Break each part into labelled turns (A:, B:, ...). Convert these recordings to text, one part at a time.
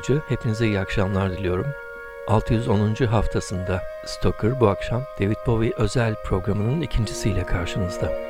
A: Arıcı. Hepinize iyi akşamlar diliyorum. 610. haftasında Stoker bu akşam David Bowie özel programının ikincisiyle karşınızda.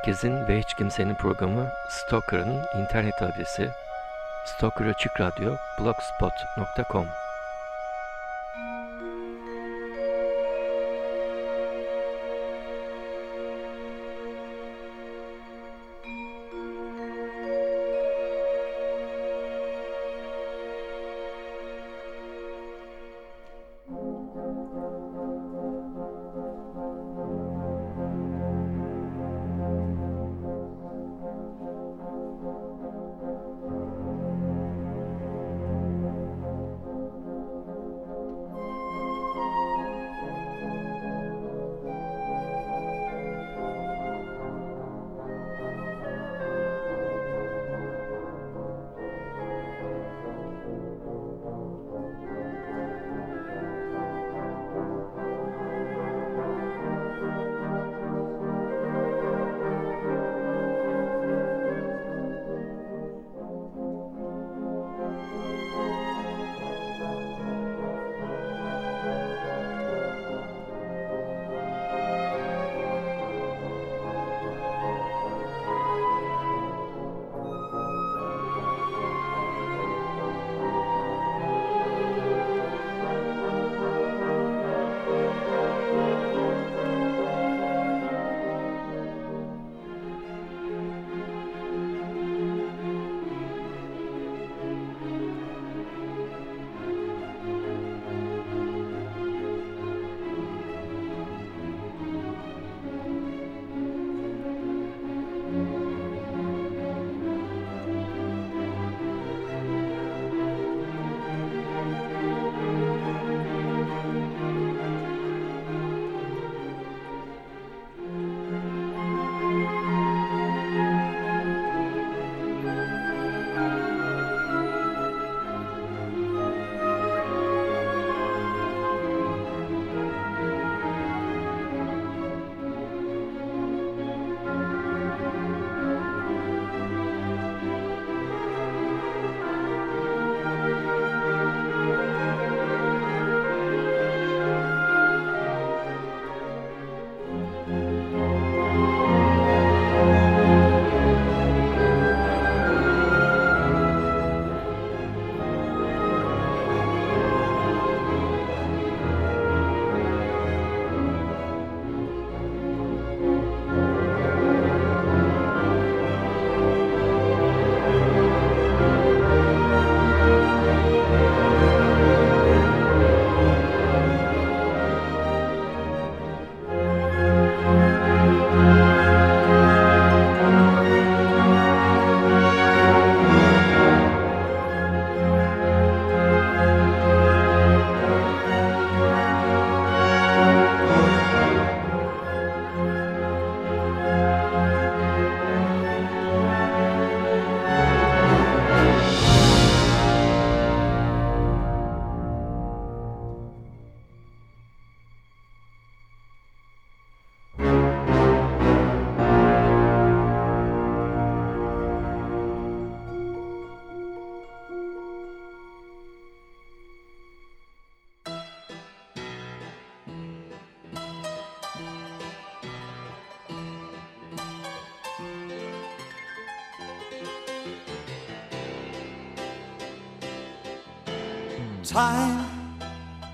A: Herkesin ve hiç kimsenin programı Stalker'ın internet adresi stalkeraçıkradyo.blogspot.com
B: time.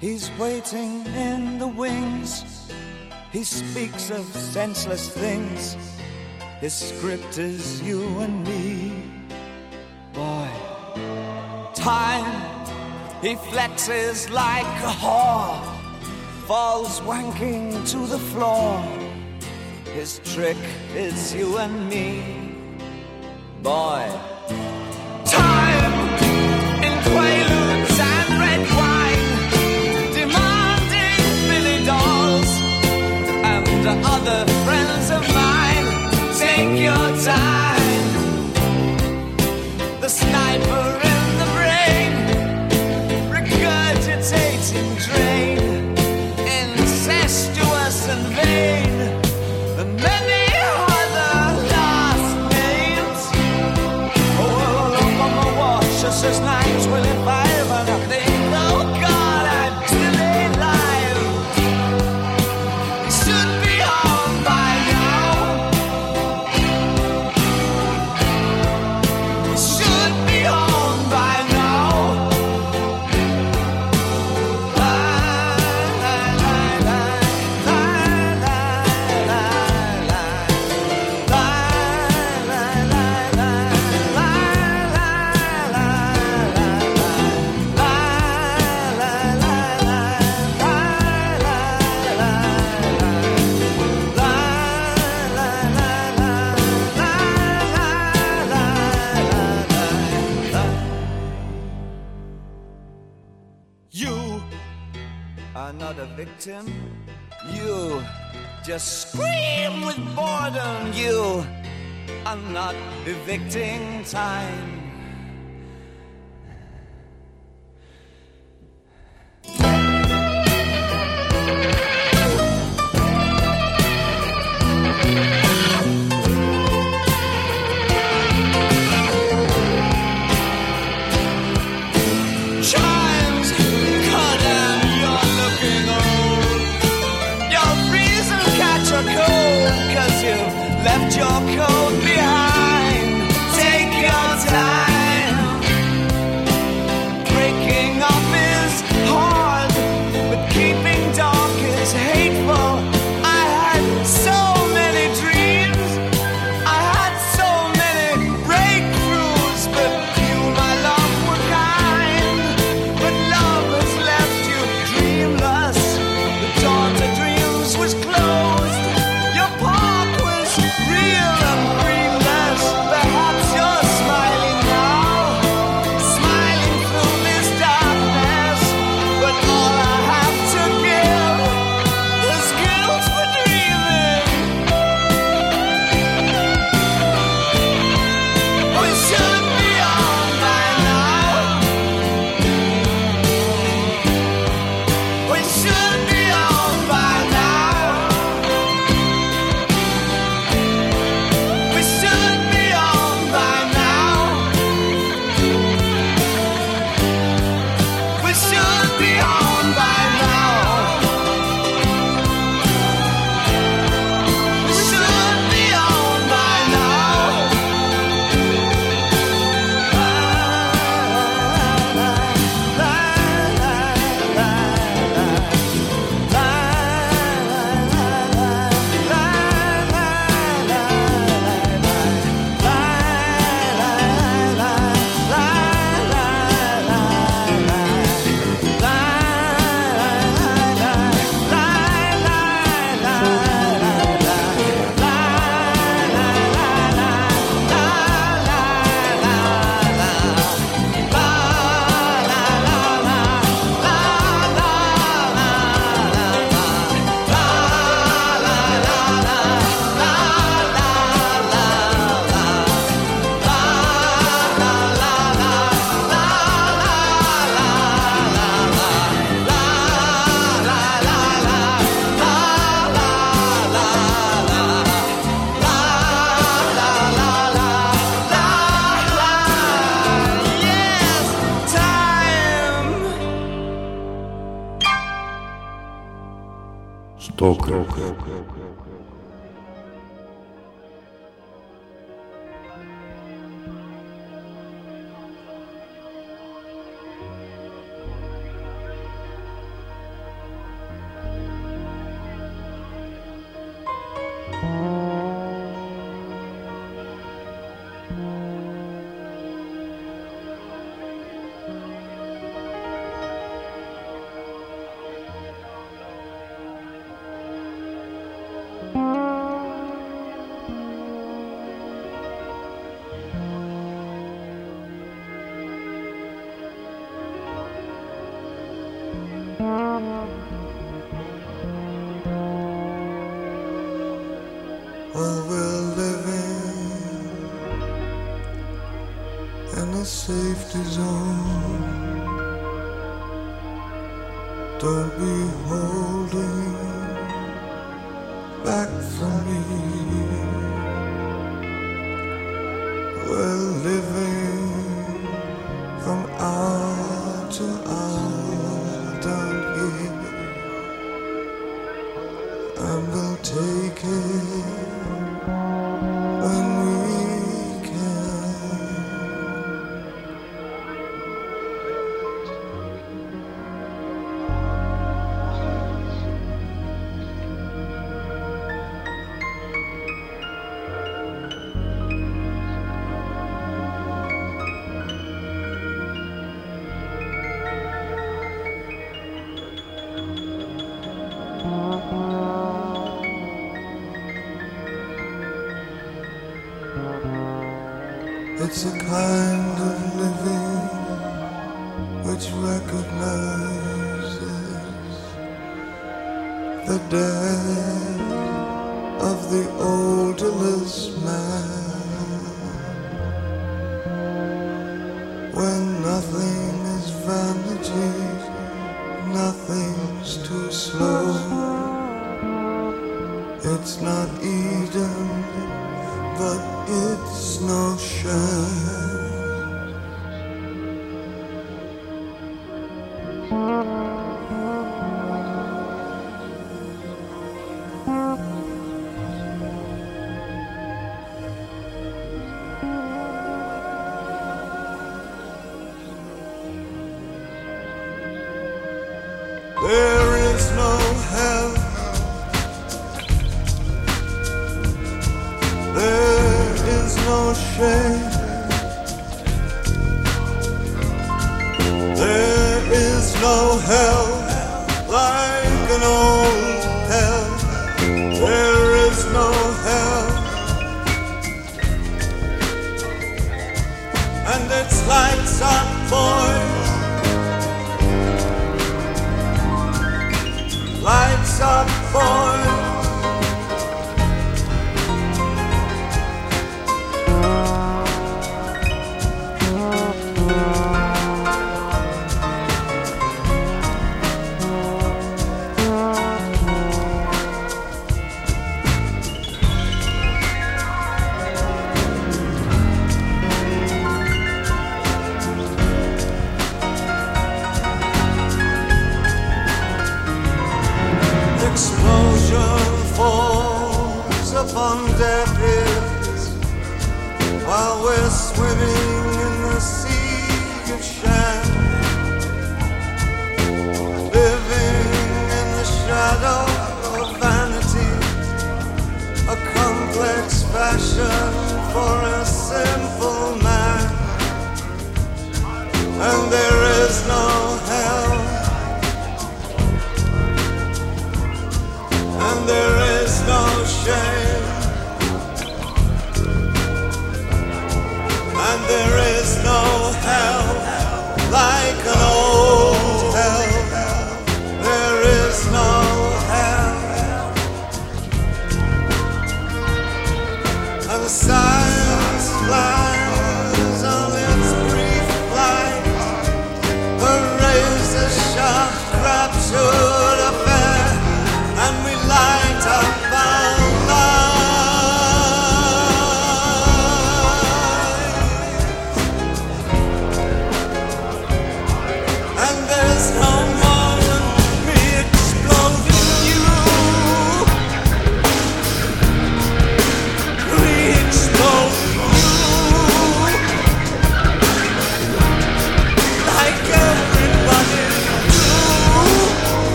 B: He's waiting in the wings. He speaks of senseless things. His script is you and me. Boy, time, he flexes like a whore, falls wanking to the floor. His trick is you and me. Boy, your time. The sniper. just scream with boredom. You are not evicting time. you.
C: It's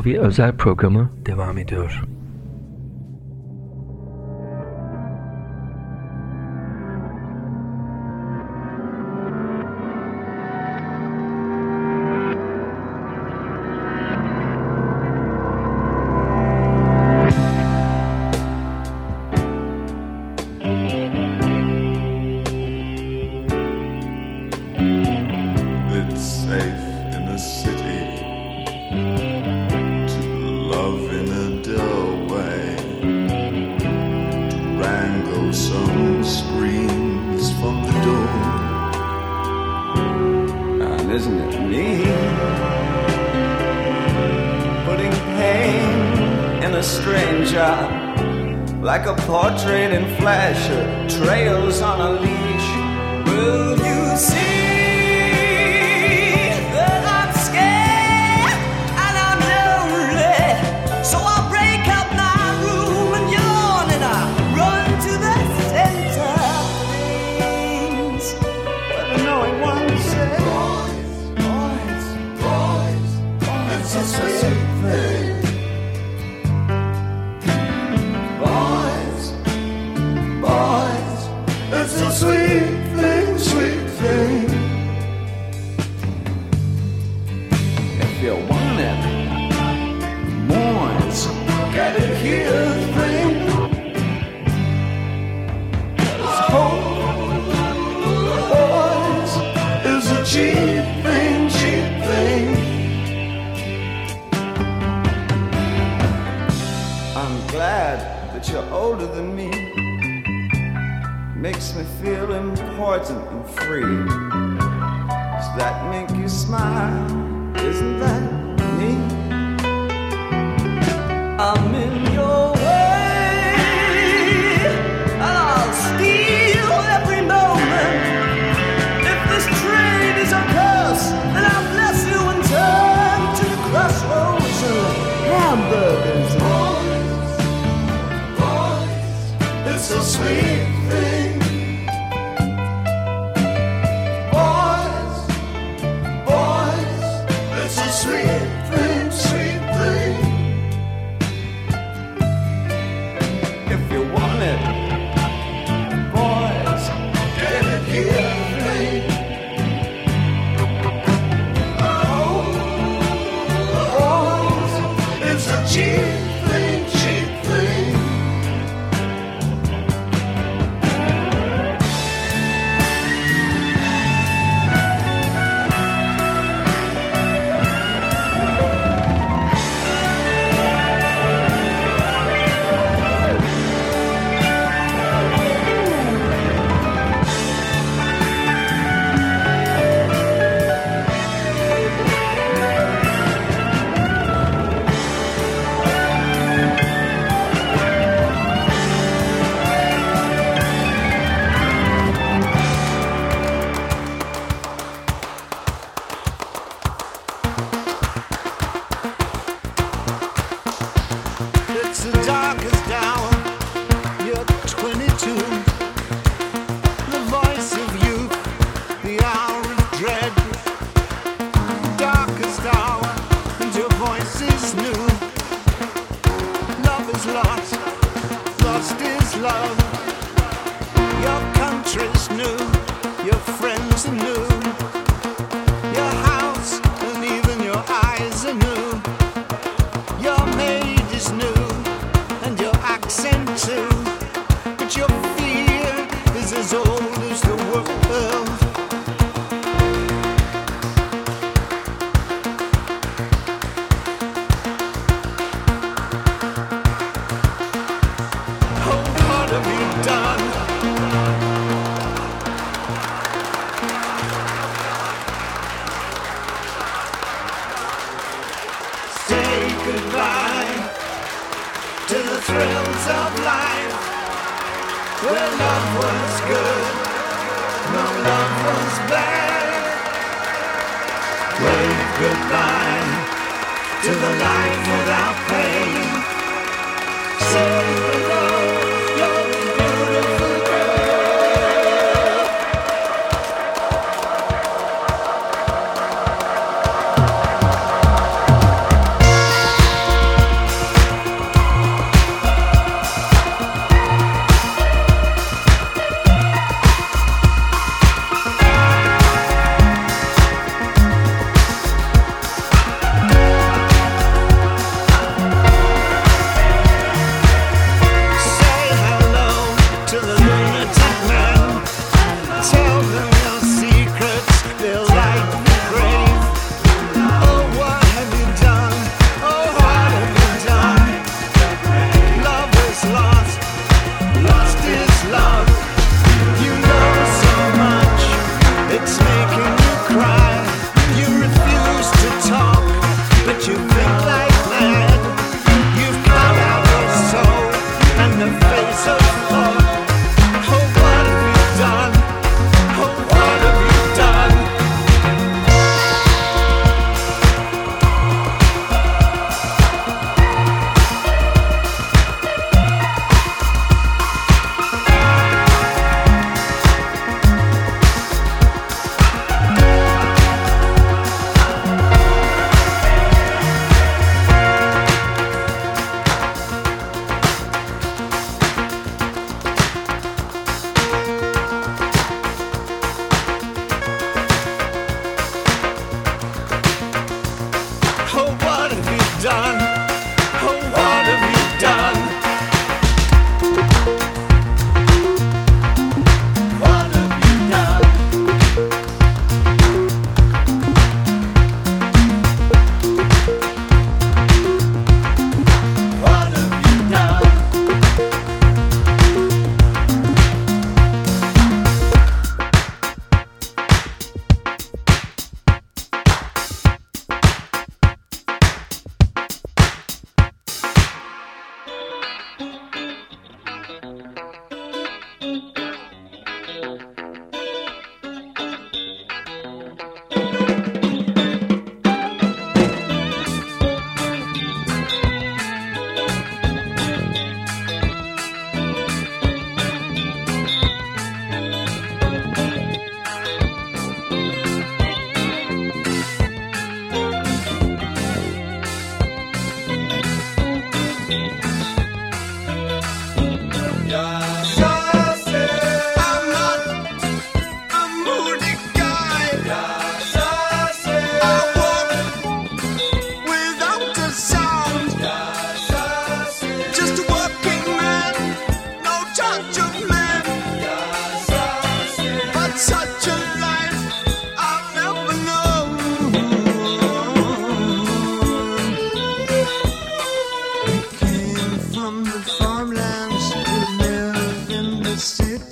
B: Bowie özel programı devam ediyor. thrills of life where love was good, no love was bad. Wave goodbye to the life without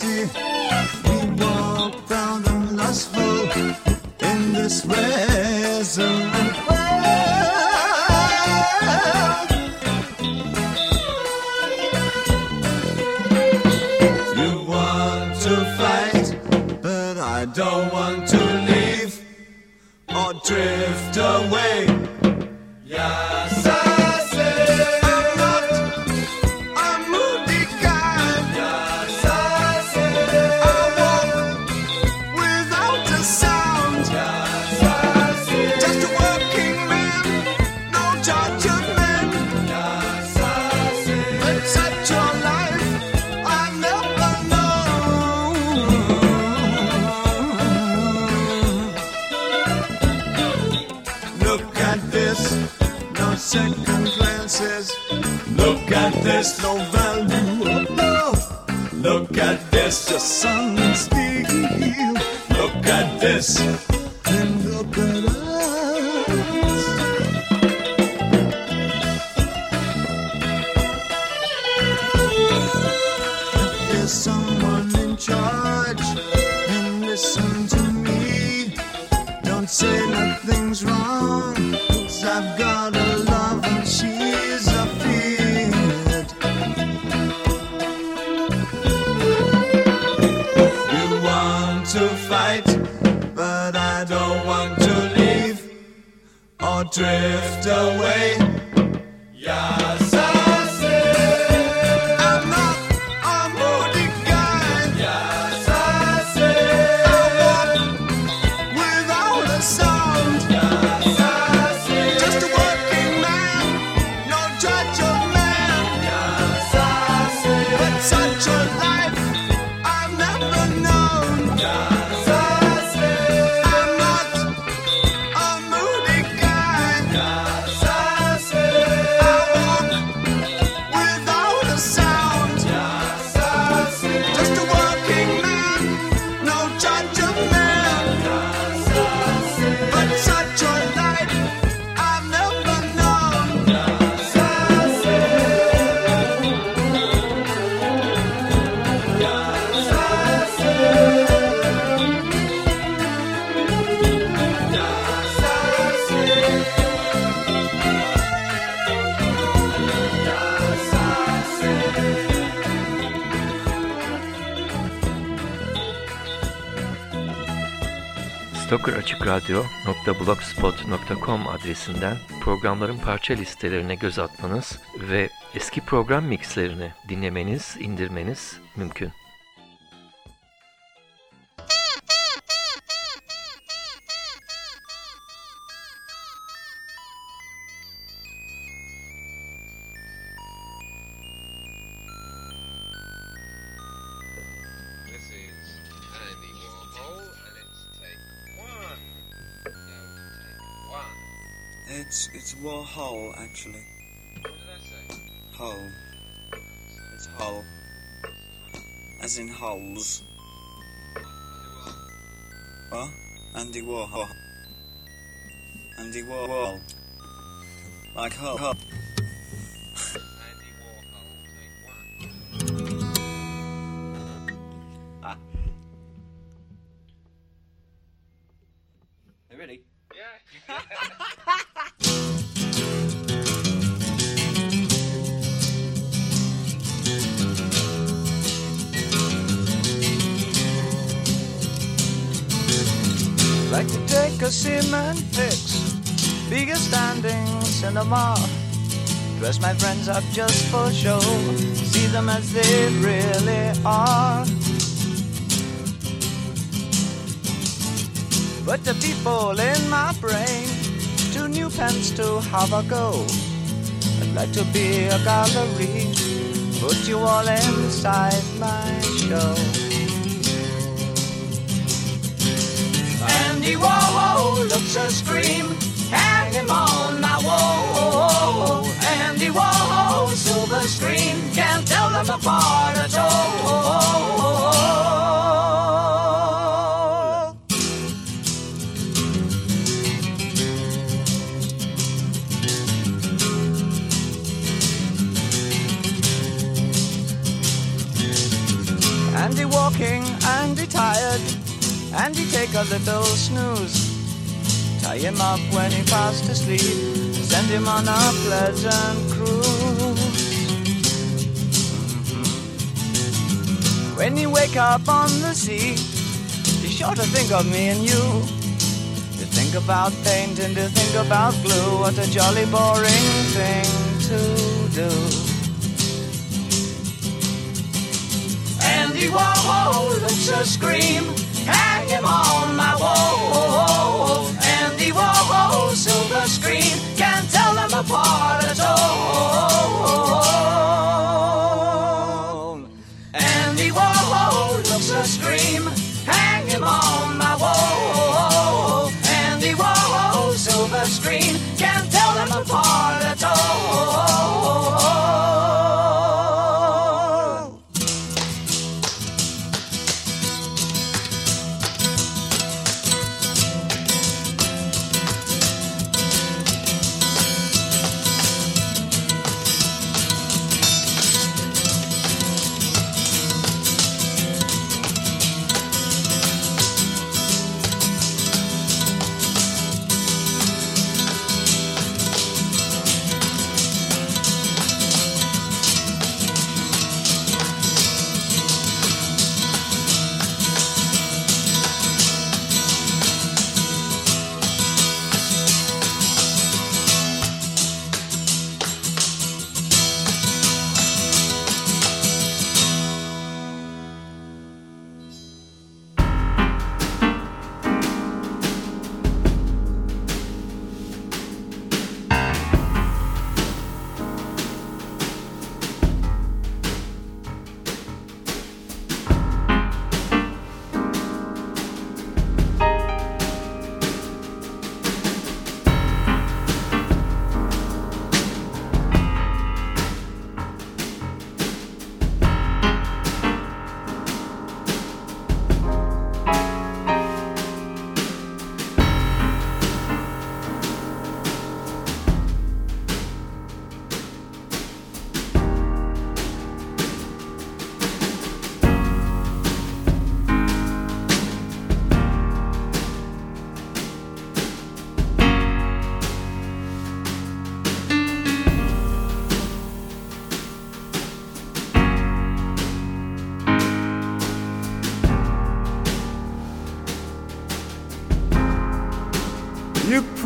B: We walk down the Nashville in this rain.
A: www.blogspot.com adresinden programların parça listelerine göz atmanız ve eski program mixlerini dinlemeniz, indirmeniz mümkün.
D: Warhol actually. Hole. It's Hull. As in hulls. What? Andy Warhol. Andy Warhol. Like Hull. Hull.
B: People in my brain, two new pens to have a go. I'd like to be a gallery, put you all inside my show. Andy Warhol looks a scream, hang him on my wall. Andy Warhol, silver screen, can't tell them apart at all. Take a little snooze. Tie him up when he fast asleep. send him on a pleasant cruise. When you wake up on the sea, be sure to think of me and you. To think about paint and to think about glue, what a jolly boring thing to do. Andy Warhol looks a scream, hang him on my wall. Andy Warhol, silver screen, can't tell them apart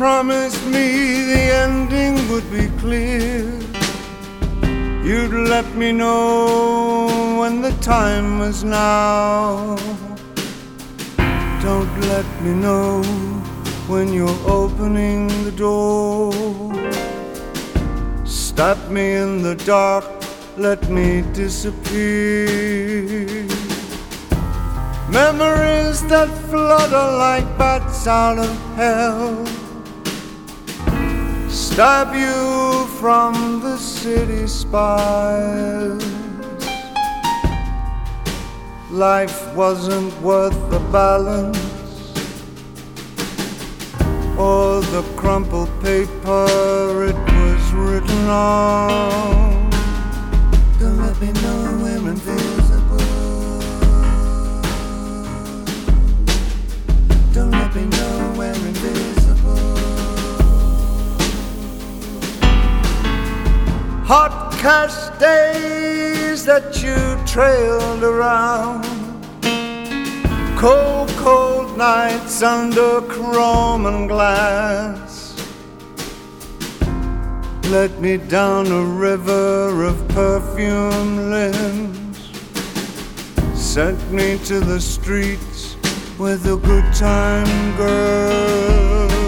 C: promised me the ending would be clear. You'd let me know when the time was now. Don't let me know when you're opening the door. Stop me in the dark, let me disappear. Memories that flutter like bats out of hell. Stop you from the city spires. Life wasn't worth the balance or the crumpled paper it was written on. Don't let me know Hot cash days that you trailed around. Cold, cold nights under chrome and glass. Let me down a river of perfume limbs. Sent me to the streets with a good time girl.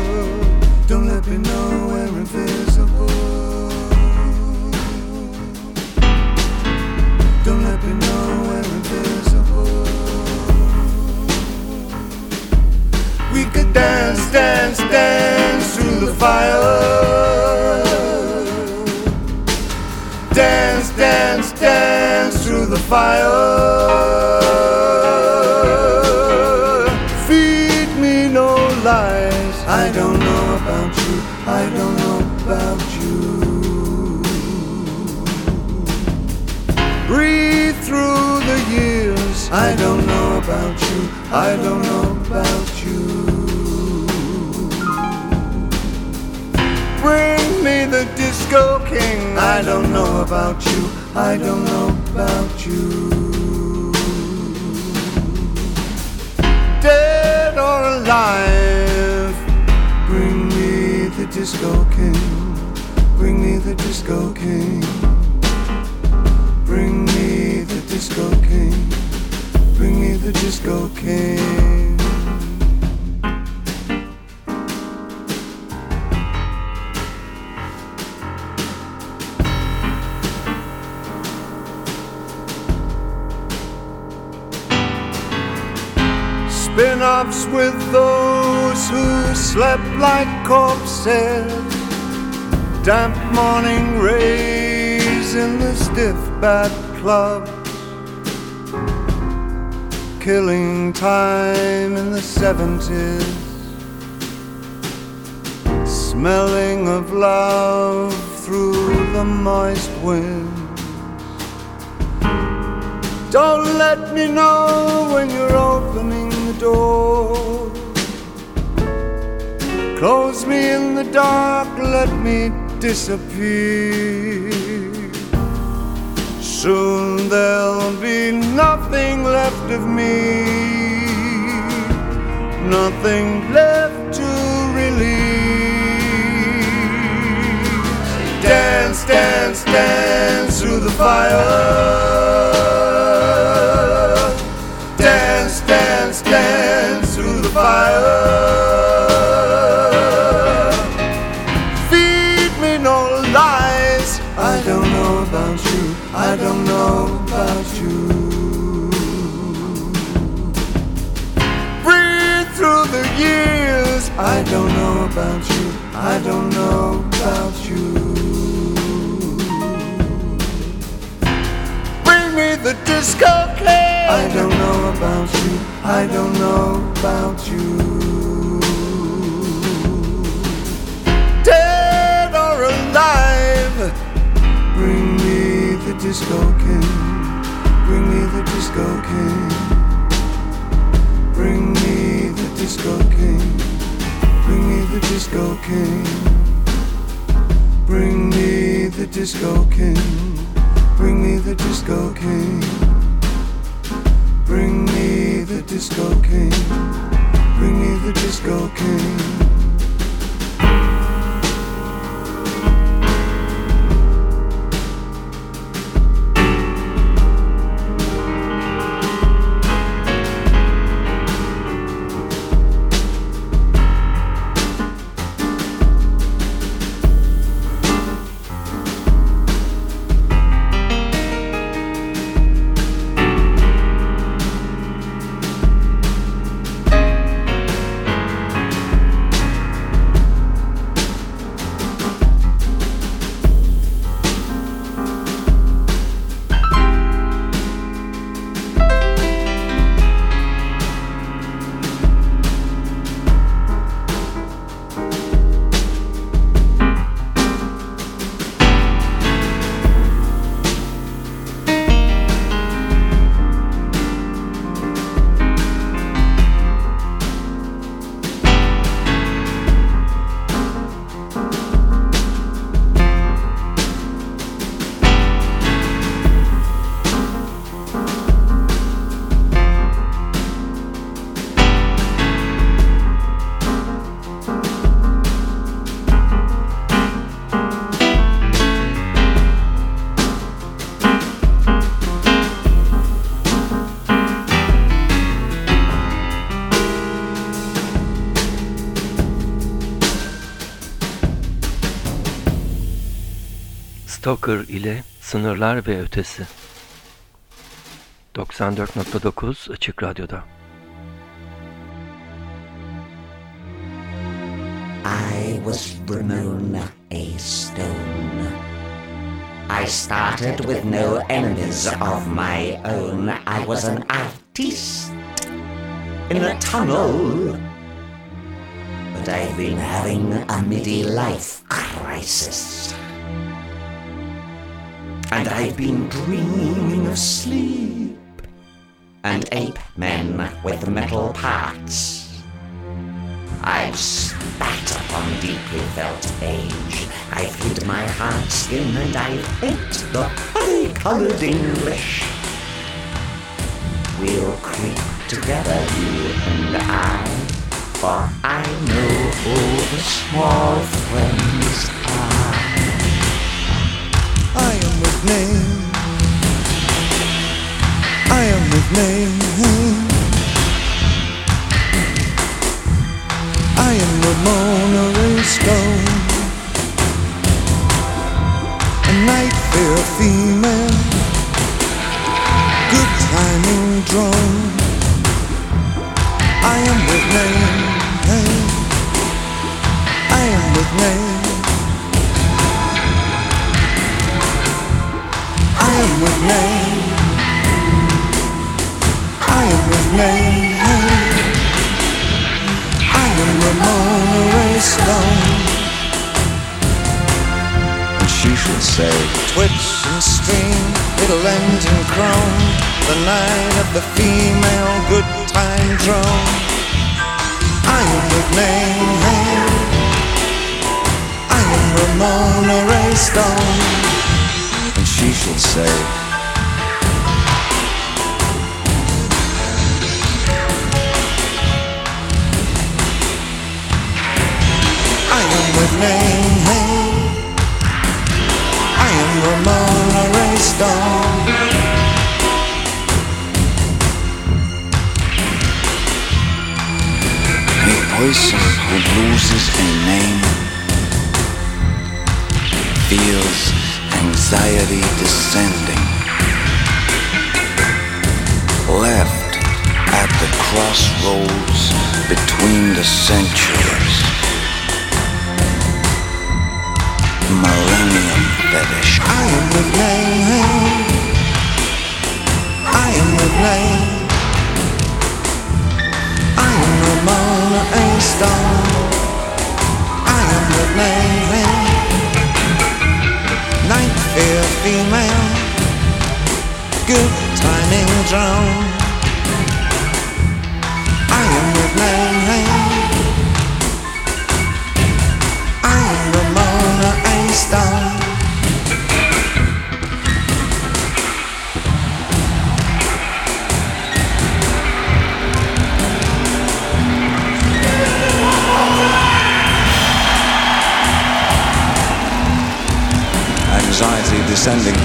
C: Dance, dance, through the fire. Dance, dance, dance through the fire. Feed me no lies. I don't know about you. I don't know about you. Breathe through the years. I don't know about you. I don't know about you. Bring me the disco king. I don't know about you. I don't know about you. Dead or alive. Bring me the disco king. Bring me the disco king. Bring me the disco king. Bring me the disco king. Offs with those who slept like corpses. Damp morning rays in the stiff bat clubs, Killing time in the 70s. Smelling of love through the moist wind. Don't let me know when you're opening door. Close me in the dark, let me disappear. Soon there'll be nothing left of me, nothing left to release. Dance, dance, dance through the fire. Fire. Feed me no lies. I don't know about you. I don't know about you. Breathe through the years. I don't know about you. I don't know about you. Bring me the disco king. I don't know about you. I don't know about you. Dead or alive. Bring me the disco king. Bring me the disco king. Bring me the disco king. Bring me the disco king. Bring me the disco king. Bring me the disco king. Bring me the disco king. Bring me the disco king.
A: Stoker ile Sınırlar ve Ötesi 94.9 Açık Radyo'da
E: I was Ramona A. Stone. I started with no enemies of my own. I was an artist in a tunnel. But I've been having a midi-life crisis. And I've been dreaming of sleep and ape men with metal parts. I've spat upon deeply felt age. I've hid my hard skin and I've ate the honey-colored English. We'll creep together, you and I, for I know all the small friends are.
C: I am with name. I am with name. I am Ramona Ray Stone. A night fair female. Good timing drone. I am with name. I am with name. Am. I am with name. I am Ramona Ray Stone. She should say, Twitch
D: A person who loses a name feels anxiety descending. Left at the crossroads between the centuries. Millennium fetish.
C: I am the name. I am with name. I am Ramona A. Stone. I am with name. Female. Good timing drone.
D: Descending.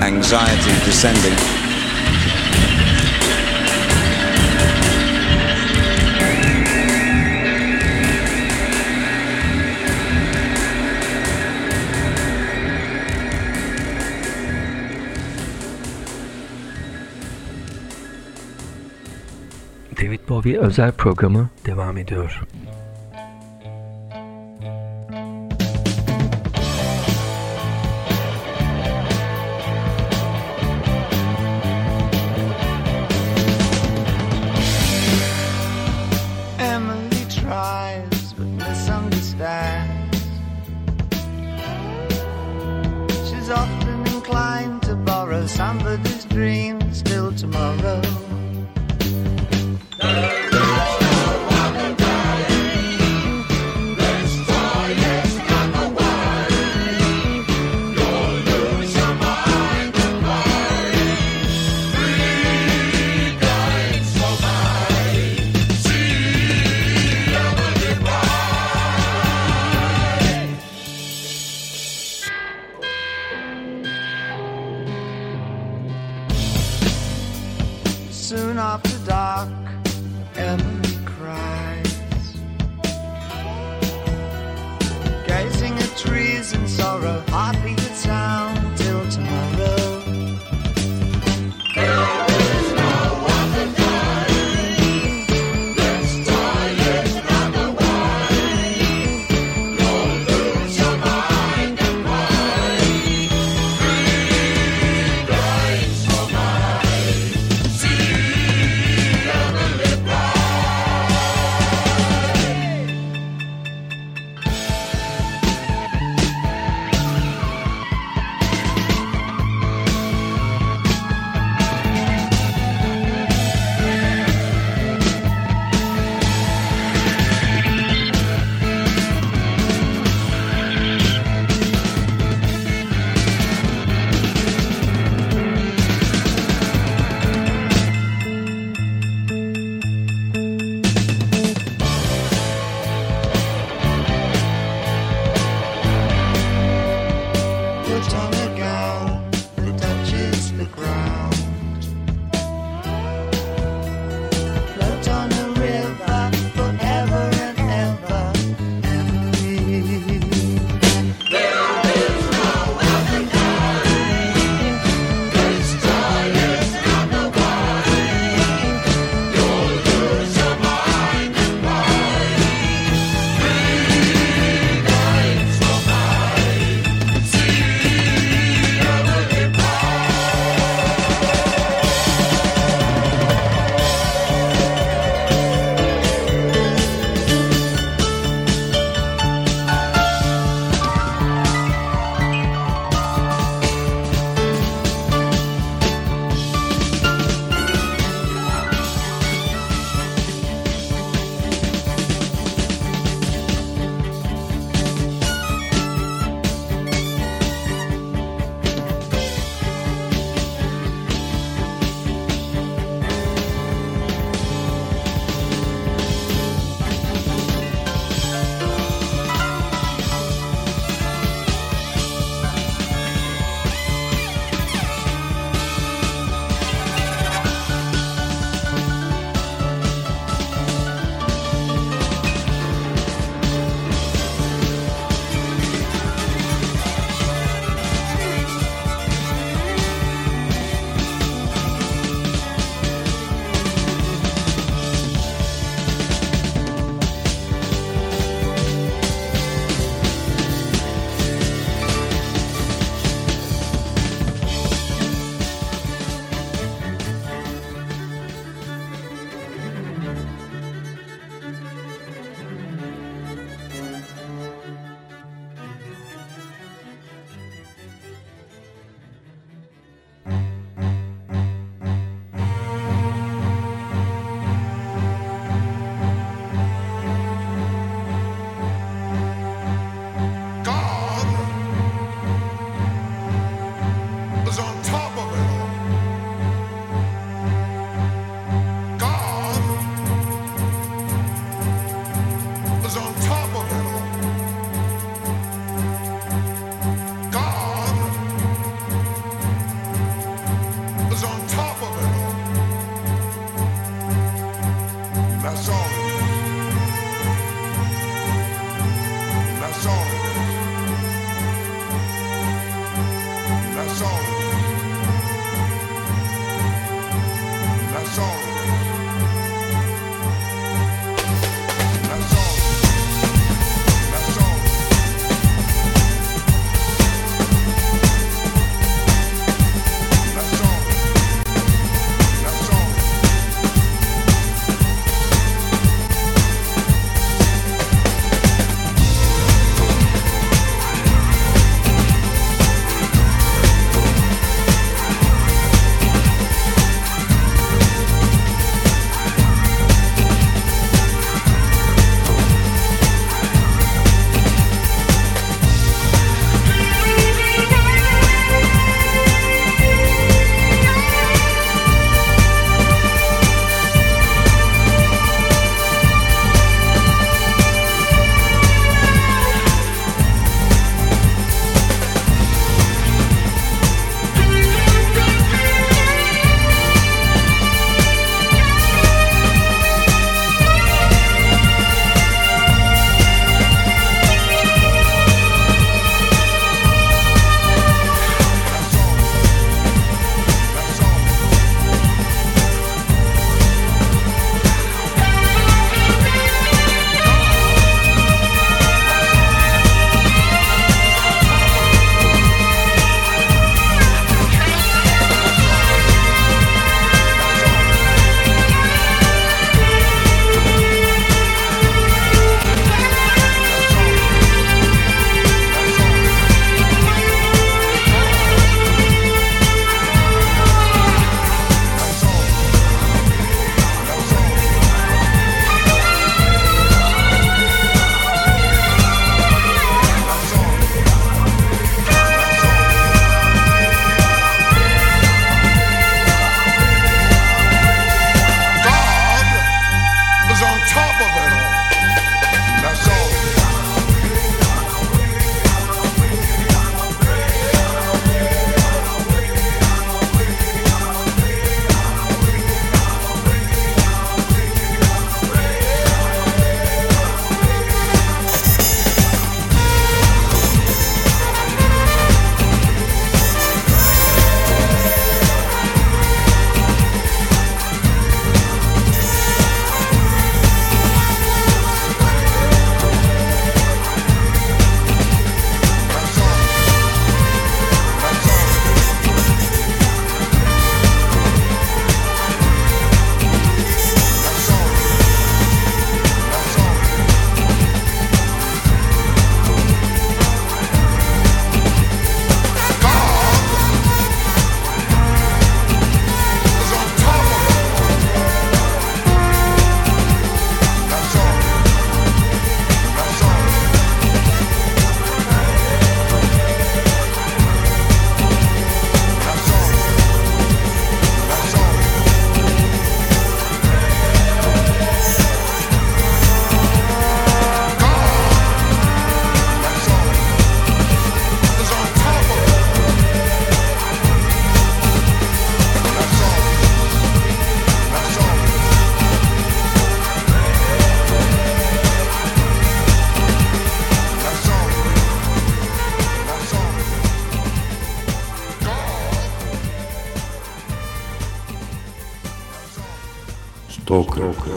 D: Anxiety descending.
A: David Bowie özel programı devam ediyor.
F: That's all
C: потока. потока.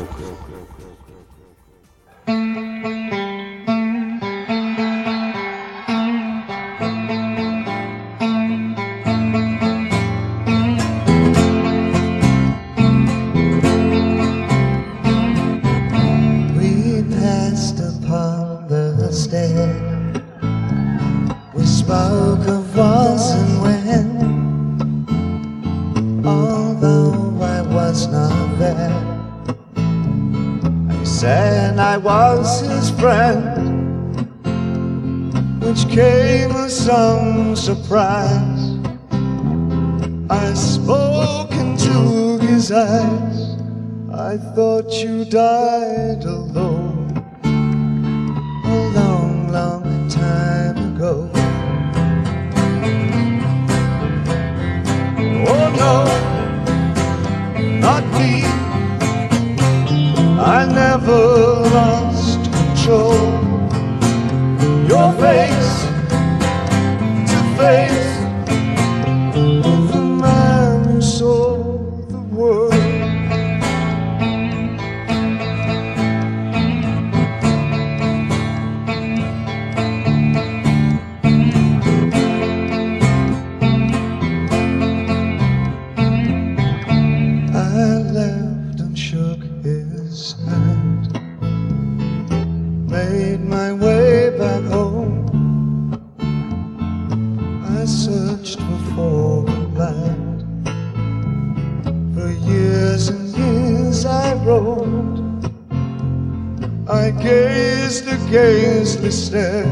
C: gözler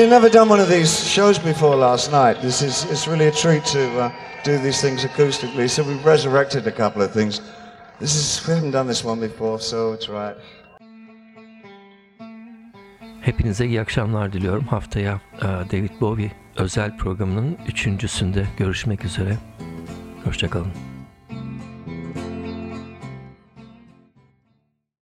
C: we've never done one of these shows before last night. This is it's really a treat to uh, do these things acoustically. So we've resurrected a couple of things. This is we haven't done this one before, so it's right.
A: Hepinize iyi akşamlar diliyorum. Haftaya e, David Bowie özel programının üçüncüsünde görüşmek üzere. Hoşçakalın.